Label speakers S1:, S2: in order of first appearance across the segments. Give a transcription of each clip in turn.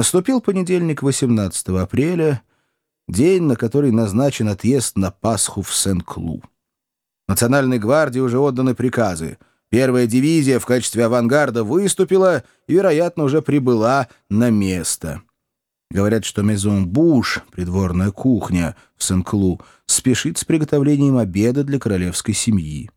S1: Наступил понедельник, 18 апреля, день, на который назначен отъезд на Пасху в Сен-Клу. Национальной гвардии уже отданы приказы. Первая дивизия в качестве авангарда выступила и, вероятно, уже прибыла на место. Говорят, что Мезон Буш, придворная кухня в Сен-Клу, спешит с приготовлением обеда для королевской семьи.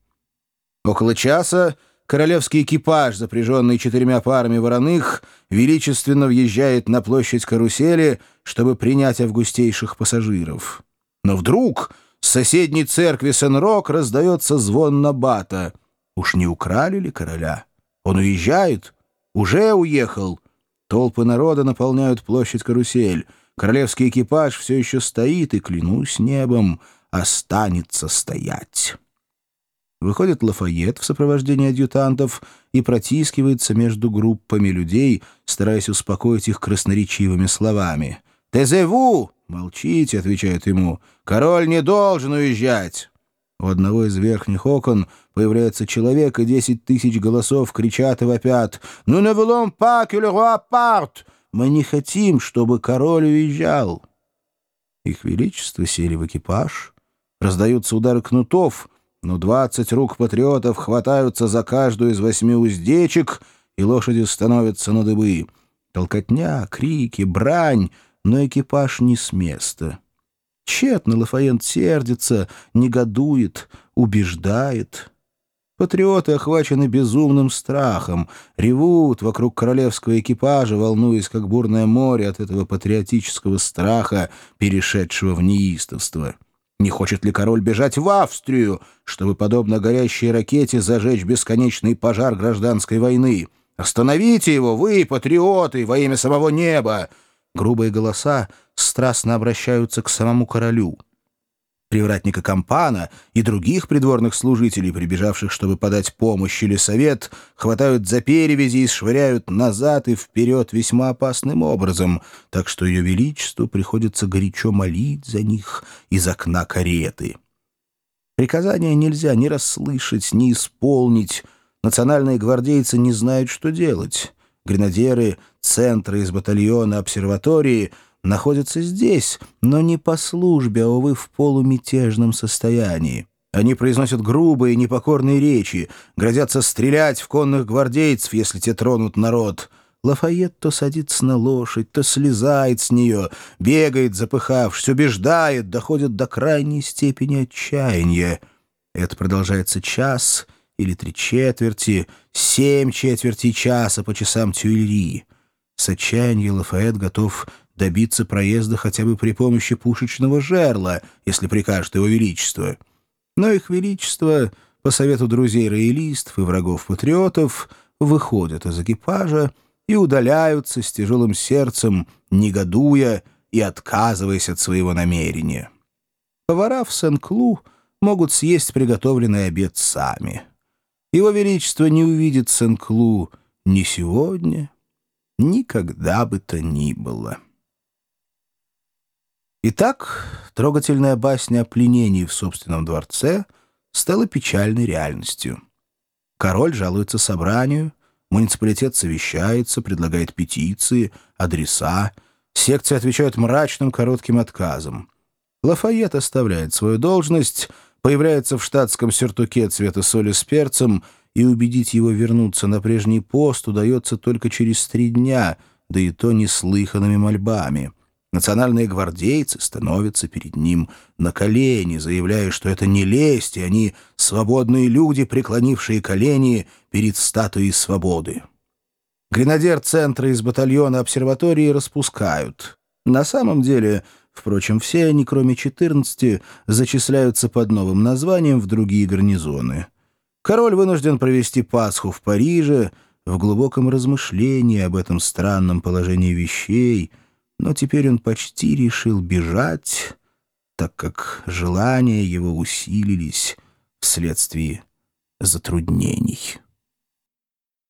S1: Около часа королевский экипаж, запряженный четырьмя парами вороных, величественно въезжает на площадь карусели, чтобы принять августейших пассажиров. Но вдруг с соседней церкви Сен-Рок раздается звон Набата. Уж не украли ли короля? Он уезжает? Уже уехал? Толпы народа наполняют площадь карусель. Королевский экипаж все еще стоит и, клянусь небом, останется стоять. Выходит Лафайет в сопровождении адъютантов и протискивается между группами людей, стараясь успокоить их красноречивыми словами. «Тезеву!» — молчите, — отвечают ему. «Король не должен уезжать!» У одного из верхних окон появляется человек, и десять тысяч голосов кричат и вопят «Ну не que le roi parte!» «Мы не хотим, чтобы король уезжал!» Их Величество сели в экипаж, раздаются удары кнутов, но двадцать рук патриотов хватаются за каждую из восьми уздечек, и лошади становятся на дыбы. Толкотня, крики, брань, но экипаж не с места. Тщетно Лафаент сердится, негодует, убеждает. Патриоты охвачены безумным страхом, ревут вокруг королевского экипажа, волнуясь, как бурное море от этого патриотического страха, перешедшего в неистовство. Не хочет ли король бежать в Австрию, чтобы, подобно горящей ракете, зажечь бесконечный пожар гражданской войны? Остановите его, вы, патриоты, во имя самого неба! Грубые голоса страстно обращаются к самому королю. Привратника Кампана и других придворных служителей, прибежавших, чтобы подать помощь или совет, хватают за перевязи и швыряют назад и вперед весьма опасным образом, так что ее величеству приходится горячо молить за них из окна кареты. Приказания нельзя ни расслышать, ни исполнить. Национальные гвардейцы не знают, что делать. Гренадеры, центры из батальона обсерватории находятся здесь, но не по службе, а, увы, в полумятежном состоянии. Они произносят грубые, непокорные речи, грозятся стрелять в конных гвардейцев, если те тронут народ. Лафайет то садится на лошадь, то слезает с нее, бегает, запыхавшись, убеждает, доходит до крайней степени отчаяния. Это продолжается час — или три четверти, семь четверти часа по часам Тюильри. С отчаяния Лафает готов добиться проезда хотя бы при помощи пушечного жерла, если прикажет его величество. Но их величество, по совету друзей-роялистов и врагов-патриотов, выходят из экипажа и удаляются с тяжелым сердцем, негодуя и отказываясь от своего намерения. Повара в Сен-Клу могут съесть приготовленный обед сами. Его Величество не увидит Сен-Клу ни сегодня, никогда бы то ни было. Итак, трогательная басня о пленении в собственном дворце стала печальной реальностью. Король жалуется собранию, муниципалитет совещается, предлагает петиции, адреса, секции отвечают мрачным коротким отказом. Лафайет оставляет свою должность — появляется в штатском сюртуке цвета соли с перцем, и убедить его вернуться на прежний пост удается только через три дня, да и то неслыханными мольбами. Национальные гвардейцы становятся перед ним на колени, заявляя, что это не лесть, и они свободные люди, преклонившие колени перед статуей свободы. Гренадер центра из батальона обсерватории распускают. На самом деле Впрочем, все они, кроме 14, зачисляются под новым названием в другие гарнизоны. Король вынужден провести Пасху в Париже в глубоком размышлении об этом странном положении вещей, но теперь он почти решил бежать, так как желания его усилились вследствие затруднений.